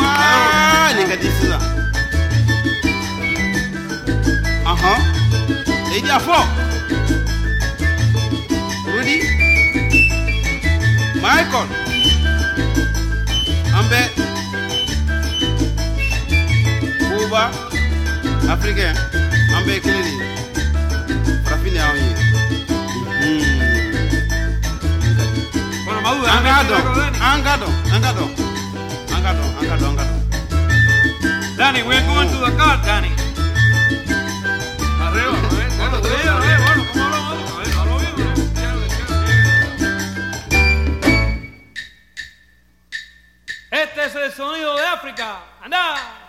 waa nin ka di sisan ahɔn e di a fɔ rudi michael an bɛ kuba africain an ye kelen de ye farafin de y'anw ye Angado, angado, angado, angado, angado, angado. Danny, we're going to the car, Danny. Arriba, bueno, bueno, bueno, ¿cómo lo vamos? Este es el sonido de África. ¡Anda!